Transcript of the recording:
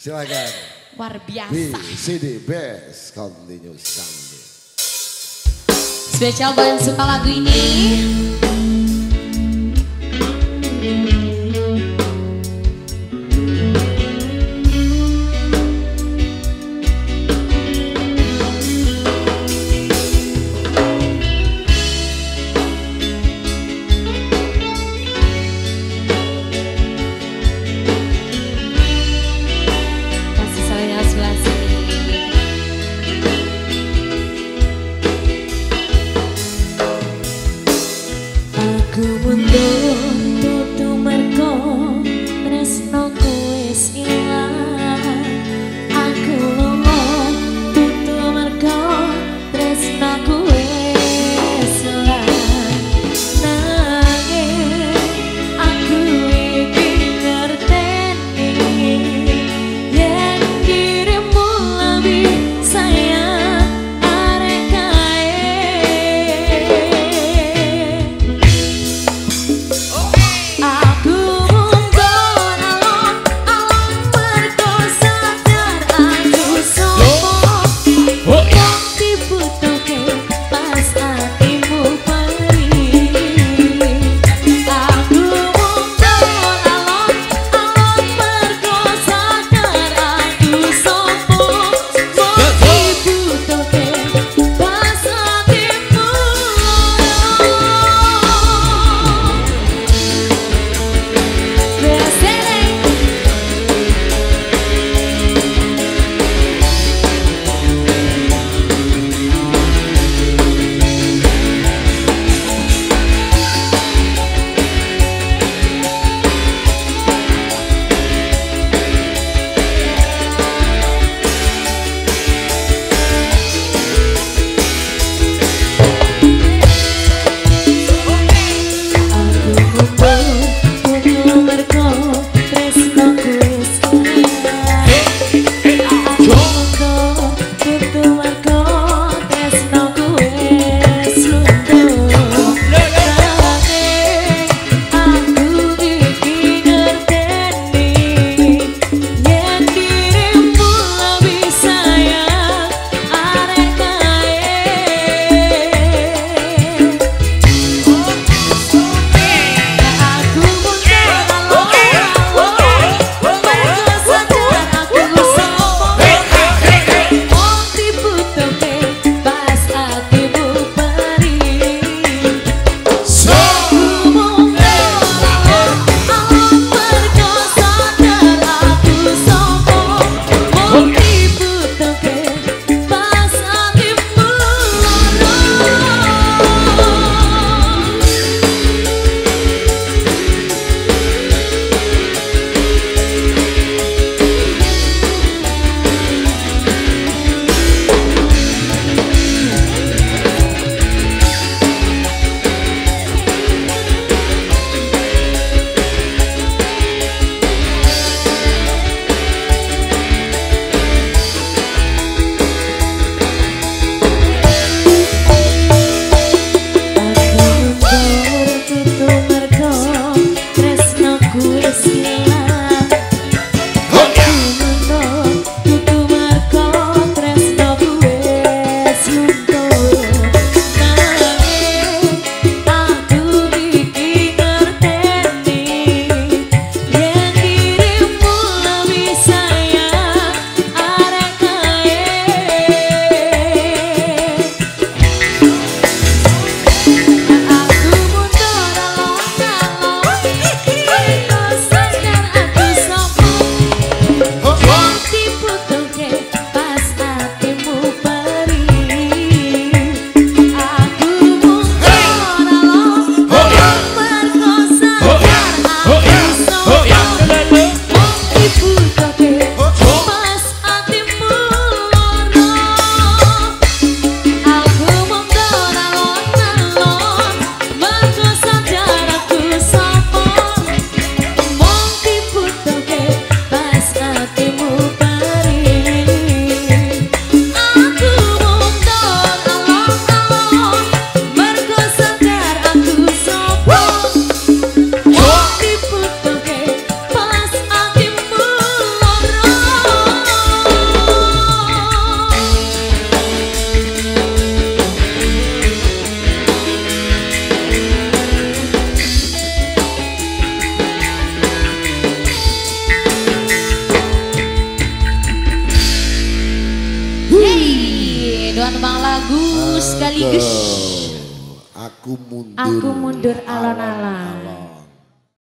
Silakan. Luar biasa. B, CD, Best, Continue Sunday. Spesial buat yang suka lagu ini. Kita tembang lagu sekaligus. Aku mundur. Aku mundur alon-alon.